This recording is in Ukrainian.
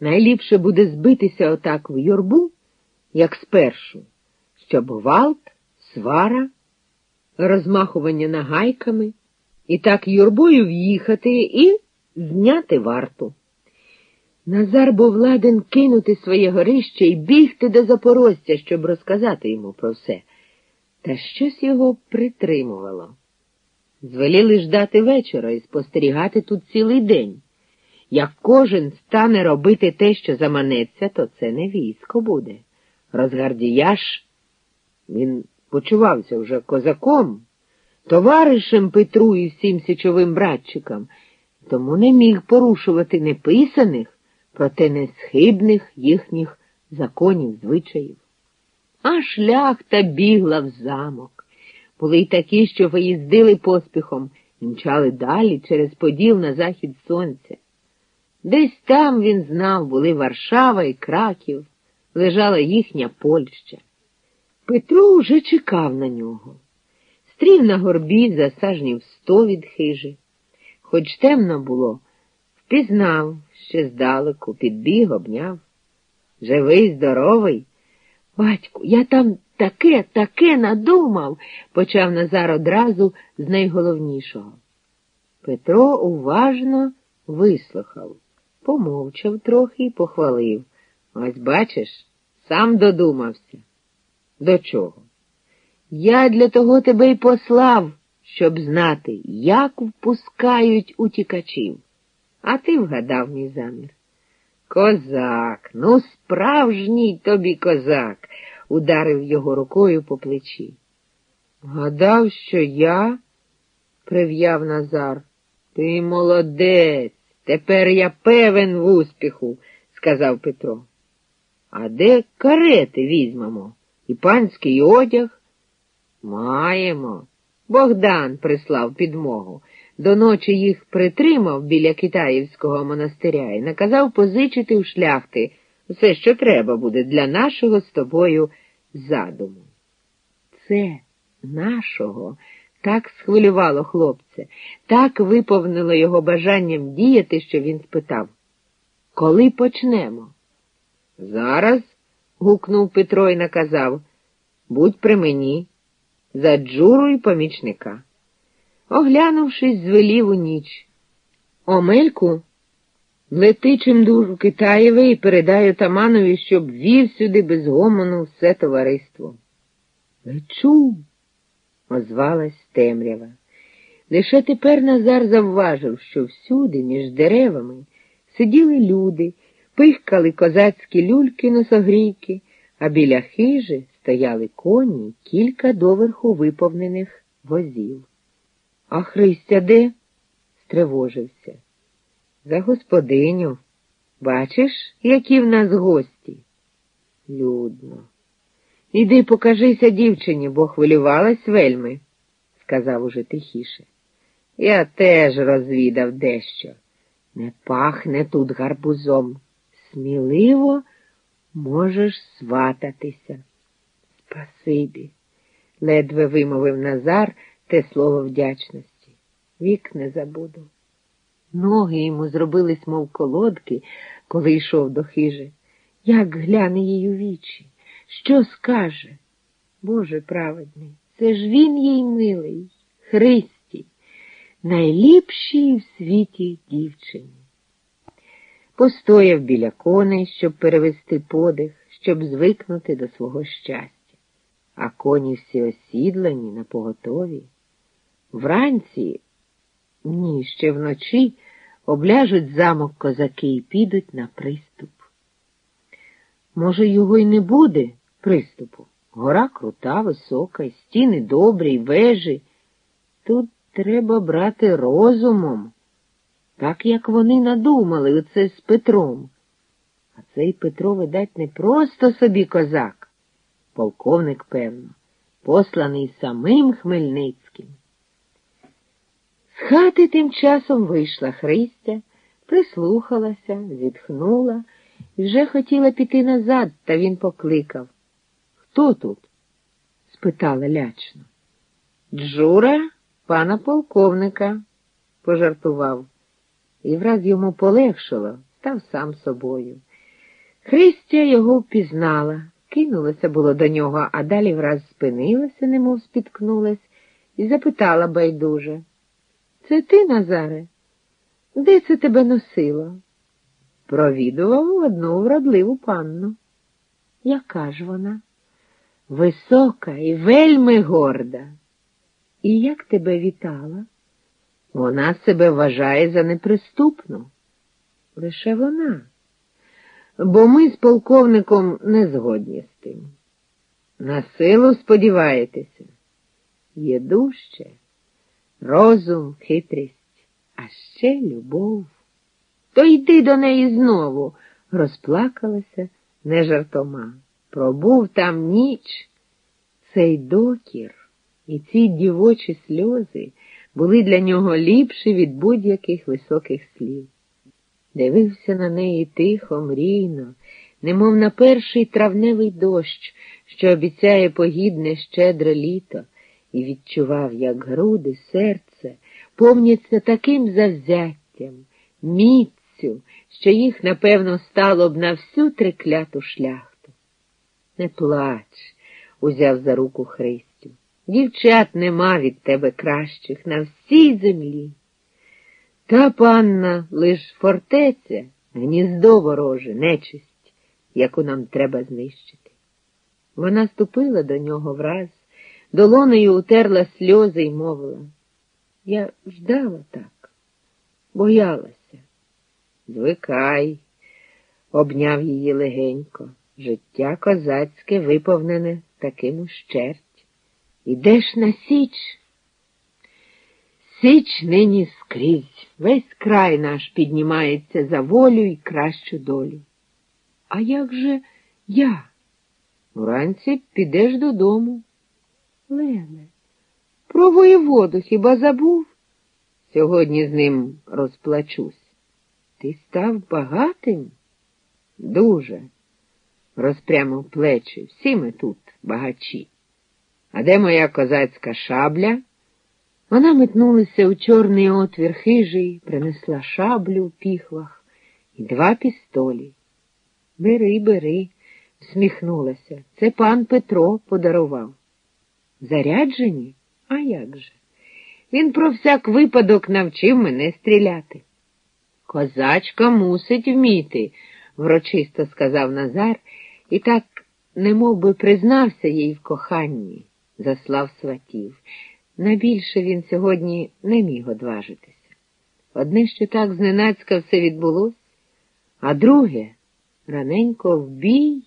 Найліпше буде збитися отак в юрбу, як спершу, щоб гвалт, свара, розмахування нагайками, і так юрбою в'їхати і зняти варту. Назар був ладен кинути своє горище і бігти до Запорожця, щоб розказати йому про все. Та щось його притримувало. Звеліли ждати вечора і спостерігати тут цілий день. Як кожен стане робити те, що заманеться, то це не військо буде. Розгардіяш, він почувався вже козаком, товаришем Петру і всім січовим братчикам, тому не міг порушувати неписаних, проте несхибних їхніх законів, звичаїв. А шляхта бігла в замок. Були й такі, що виїздили поспіхом мчали далі через поділ на захід сонця. Десь там, він знав, були Варшава і Краків, лежала їхня Польща. Петро вже чекав на нього. Стрів на горбі за сажнів сто від хижі. Хоч темно було, впізнав ще здалеку, підбіг, обняв. Живий, здоровий. Батьку, я там таке, таке надумав, почав Назар одразу з найголовнішого. Петро уважно вислухав, помовчав трохи і похвалив. Ось бачиш, сам додумався. До чого? Я для того тебе й послав, щоб знати, як впускають утікачів. А ти вгадав мій замір. Козак, ну справжній тобі козак, ударив його рукою по плечі. Гадав, що я, прив'яв Назар, ти молодець, тепер я певен в успіху, сказав Петро. А де карети візьмемо? І панський одяг? Маємо. Богдан прислав підмогу. До ночі їх притримав біля Китаївського монастиря і наказав позичити у шляхти все, що треба буде для нашого з тобою задуму. Це нашого так схвилювало хлопця, так виповнило його бажанням діяти, що він спитав Коли почнемо? Зараз, гукнув Петро і наказав, будь при мені, за джуру й помічника. Оглянувшись, звелів у ніч. Омельку, лети чимдуж у Китаєве і передай отаманові, щоб вів сюди без гомону все товариство. Лечу, озвалась темрява. Лише тепер Назар завважив, що всюди, між деревами, сиділи люди, пихкали козацькі люльки носогрійки, а біля хижі стояли коні кілька доверху виповнених возів. А Христя де? стривожився. За господиню. Бачиш, які в нас гості? Людно. Іди покажися дівчині, бо хвилювалась вельми, сказав уже тихіше. Я теж розвідав дещо. Не пахне тут гарбузом. Сміливо можеш свататися. Спасибі, ледве вимовив Назар те слово вдячності. Вік не забуду. Ноги йому зробились, мов колодки, коли йшов до хижи. Як гляне їй у вічі, що скаже? Боже праведний, це ж він їй милий, Христі, найліпшій в світі дівчині. Постояв біля коней, щоб перевести подих, щоб звикнути до свого щастя, а коні всі осідлені на поготові. Вранці, ні, ще вночі, обляжуть замок козаки і підуть на приступ. Може, його й не буде приступу. Гора крута, висока, стіни добрі, вежі. Тут треба брати розумом, так як вони надумали оце з Петром. А цей Петро, видать, не просто собі козак, полковник, певно, посланий самим Хмельницьким. З хати тим часом вийшла Христя, прислухалася, зітхнула і вже хотіла піти назад, та він покликав. Хто тут? спитала лячно. Джура пана полковника, пожартував. І враз йому полегшило, став сам собою. Христя його впізнала, кинулася було до нього, а далі враз спинилася, немов спіткнулась, і запитала байдуже. Це ти, Назаре? Де це тебе носило? Провідував одну вродливу панну. Яка ж вона? Висока і вельми горда. І як тебе вітала? Вона себе вважає за неприступну. Лише вона. Бо ми з полковником не згодні з тим. На силу сподіваєтеся. Є дужче, розум, хитрість, а ще любов. То йди до неї знову, розплакалася не жартома. Пробув там ніч. Цей докір і ці дівочі сльози були для нього ліпші від будь-яких високих слів. Дивився на неї тихо, мрійно, немов на перший травневий дощ, що обіцяє погідне щедре літо, і відчував, як груди, серце повняться таким завзяттям, міццю, що їх, напевно, стало б на всю трикляту шляхту. Не плач, узяв за руку Христю. Дівчат нема від тебе кращих на всій землі. Та панна лиш фортеця, гніздо вороже, нечисть, яку нам треба знищити. Вона ступила до нього враз, долонею утерла сльози й мовила. Я ждала так, боялася. Звикай, обняв її легенько. Життя козацьке виповнене таким ущерть. Ідеш на січ. Січ нині скрізь, весь край наш піднімається за волю і кращу долю. А як же я? Уранці підеш додому. Леле, про воєводу хіба забув? Сьогодні з ним розплачусь. Ти став багатим? Дуже, розпрямив плечі. Всі ми тут багачі. А де моя козацька шабля? Вона метнулася у чорний отвір хижий, принесла шаблю в піхвах і два пістолі. Бери, бери, всміхнулася. Це пан Петро подарував. Заряджені? А як же? Він про всяк випадок навчив мене стріляти. Козачка мусить вміти, врочисто сказав Назар, і так немов би признався їй в коханні, заслав сватів. Найбільше він сьогодні не міг одважитися. Одне, що так зненацька все відбулось, а друге раненько в бій